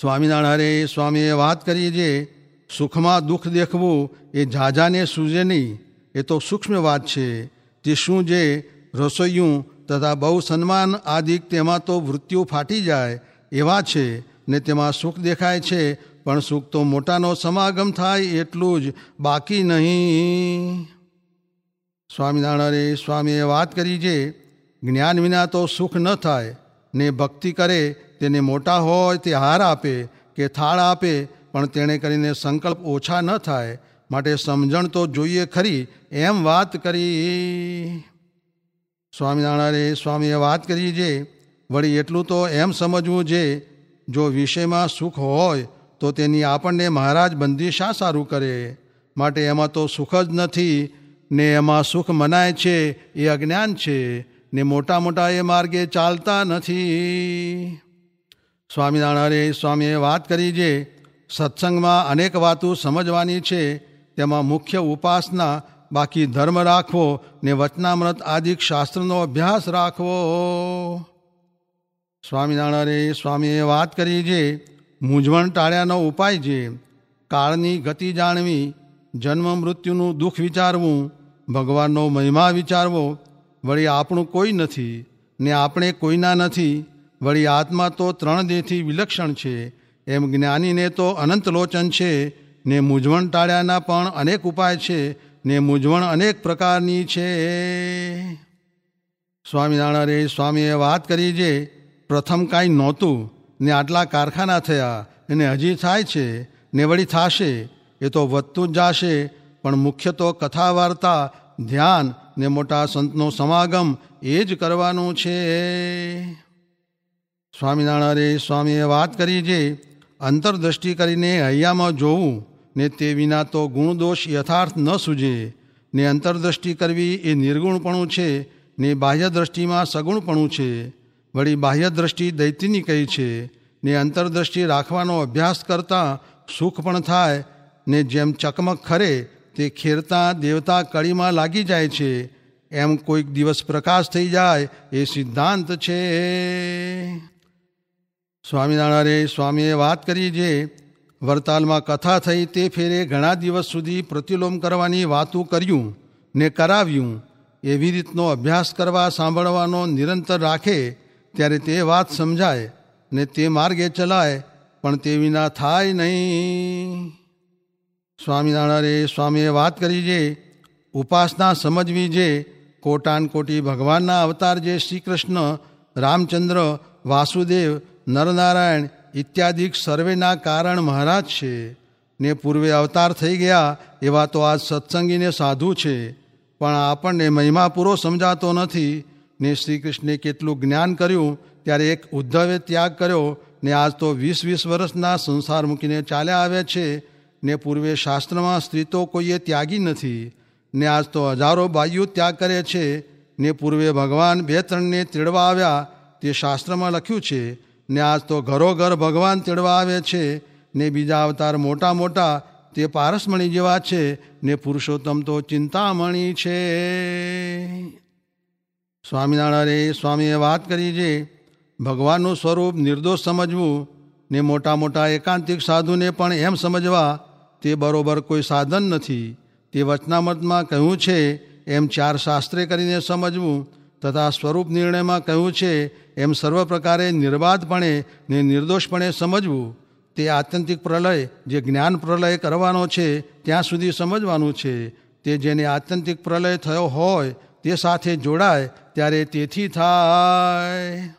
સ્વામિનારાયણે, સ્વામીએ વાત કરી જે સુખમાં દુઃખ દેખવું એ ઝાઝાને સૂજે નહીં, એ તો સૂક્ષ્મ વાત છે. તે શું જે રસોઈયું તથા બહુ સન્માન આદિક તેમાં તો વૃત્તિઓ ફાટી જાય એવા છે ને તેમાં સુખ દેખાય છે, પણ સુખ તો મોટાનો સમાગમ થાય એટલું જ બાકી નહીં. સ્વામિનારાયણ, સ્વામીએ વાત કરી છે જ્ઞાન વિના તો સુખ ન થાય, ને ભક્તિ કરે તેને મોટા હોય તે હાર આપે કે થાળ આપે, પણ તેણે કરીને સંકલ્પ ઓછા ન થાય. માટે સમજણ તો જોઈએ ખરી, એમ વાત કરી. સ્વામિનારાયણે, સ્વામીએ વાત કરી જે, વળી એટલું તો એમ સમજવું જે, જો વિષયમાં સુખ હોય, તો તેની આપણને મહારાજ બંદી શા સારું કરે? માટે એમાં તો સુખ જ નથી, ને એમાં સુખ મનાય છે, એ અજ્ઞાન છે, ને મોટા મોટા એ માર્ગે ચાલતા નથી. સ્વામિનારાયણે સ્વામીએ વાત કરી છે સત્સંગમાં અનેક વાતો સમજવાની છે, તેમાં મુખ્ય ઉપાસના, બાકી ધર્મ રાખવો ને વચનામૃત આદિક શાસ્ત્રનો અભ્યાસ રાખવો. સ્વામિનારાયણે સ્વામીએ વાત કરી છે મૂંઝવણ ટાળ્યાનો ઉપાય છે કાળની ગતિ જાણવી, જન્મ મૃત્યુનું દુઃખ વિચારવું, ભગવાનનો મહિમા વિચારવો વળી આપણું કોઈ નથી ને આપણે કોઈના નથી. વળી આત્મા તો ત્રણ દેહથી વિલક્ષણ છે. એમ જ્ઞાનીને તો અનંત લોચન છે. ને મૂંઝવણ ટાળ્યાના પણ અનેક ઉપાય છે. ને મૂંઝવણ અનેક પ્રકારની છે. સ્વામિનારાયણે સ્વામીએ વાત કરી જે પ્રથમ કાંઈ નહોતું. ને આટલા કારખાના થયા. એને હજી થાય છે. ને વળી થાશે. એ તો વધતું જ જાશે. પણ મુખ્ય તો કથા, વાર્તા, ધ્યાન ને મોટા સંતનો સમાગમ એ જ કરવાનું છે. સ્વામિનારાયણે સ્વામીએ વાત કરી છે અંતરદ્રષ્ટિ કરીને હૈયામાં જોવું ને તે વિના તો ગુણદોષ યથાર્થ ન સૂજે. ને અંતરદ્રષ્ટિ કરવી એ નિર્ગુણપણું છે ને બાહ્ય દ્રષ્ટિમાં સગુણપણું છે. વળી બાહ્ય દ્રષ્ટિ દૈત્યની કહી છે ને અંતરદ્રષ્ટિ રાખવાનો અભ્યાસ કરતાં સુખ પણ થાય ને જેમ ચકમક ખરે તે ખેરતા દેવતા કળીમાં લાગી જાય છે. એમ કોઈક દિવસ પ્રકાશ થઈ જાય એ સિદ્ધાંત છે. સ્વામિનારાયણે સ્વામીએ વાત કરી જે વરતાલમાં કથા થઈ તે ફેરે ઘણા દિવસ સુધી પ્રતિલોમ કરવાની વાતો કર્યું ને કરાવ્યું. એવી રીતનો અભ્યાસ કરવા સાંભળવાનો નિરંતર રાખે ત્યારે તે વાત સમજાય ને તે માર્ગે ચલાય, પણ તે વિના થાય નહીં. સ્વામિનારાયણે સ્વામીએ વાત કરી છે ઉપાસના સમજવી જે કોટાન કોટી ભગવાનના અવતાર જે શ્રી કૃષ્ણ રામચંદ્ર, વાસુદેવ નરનારાયણ ઇત્યાદિક સર્વેના કારણ મહારાજ છે. ને પૂર્વે અવતાર થઈ ગયા એવા તો આજ સત્સંગીને સાધુ છે. પણ આપણને મહિમા પૂરો સમજાતો નથી. ને શ્રી કૃષ્ણે કેટલું જ્ઞાન કર્યું, ત્યારે એક ઉદ્ધવે ત્યાગ કર્યો, ને આજ તો વીસ વીસ વર્ષના સંસાર મૂકીને ચાલ્યા આવે છે. ને પૂર્વે શાસ્ત્રમાં સ્ત્રી તો કોઈએ ત્યાગી નથી. ને આજ તો હજારો બાઈઓ ત્યાગ કરે છે. ને પૂર્વે ભગવાન બે ત્રણને તેડવા આવ્યા, તે શાસ્ત્રમાં લખ્યું છે. ને આજ તો ઘરોઘર ભગવાન તેડવા આવે છે, ને બીજા અવતાર મોટા મોટા તે પારસમણી જેવા છે, ને પુરુષોત્તમ તો ચિંતામણી છે. સ્વામિનારાયણે સ્વામીએ વાત કરી છે ભગવાનનું સ્વરૂપ નિર્દોષ સમજવું, ને મોટા મોટા એકાંતિક સાધુને પણ એમ સમજવા તે બરોબર કોઈ સાધન નથી. તે વચનામતમાં કહ્યું છે, એમ ચાર શાસ્ત્રે કરીને સમજવું તથા સ્વરૂપ નિર્ણયમાં કહ્યું છે, એમ સર્વ પ્રકારે નિર્બાધપણે ને નિર્દોષપણે સમજવું, તે આત્યંતિક પ્રલય, જે જ્ઞાન પ્રલય કરવાનો છે, ત્યાં સુધી સમજવાનું છે. તે જેને આત્યંતિક પ્રલય થયો હોય, તે સાથે જોડાય, ત્યારે તેથી થાય.